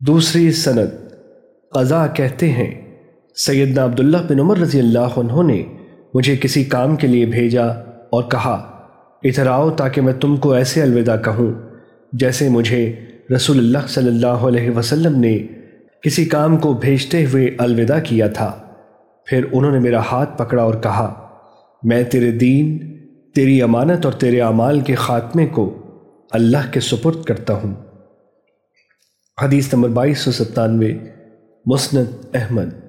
دوسری سند قضا کہتے ہیں۔ سیدنا عبداللہ بن عمر رضی اللہ عنہ نے مجھے کسی کام کے لیے بھیجا اور کہا، ادھر آؤ تاکہ میں تم کو ایسے الوداع کہوں جیسے مجھے رسول اللہ صلی اللہ علیہ وسلم نے کسی کام کو بھیجتے ہوئے الوداع کیا تھا۔ پھر انہوں نے میرا ہاتھ پکڑا اور کہا، میں تیرے دین، تیری امانت اور تیرے اعمال کے خاتمے کو اللہ کے سپرد کرتا ہوں۔ حدیث نمبر بائیس سو ستانوے مسند احمد۔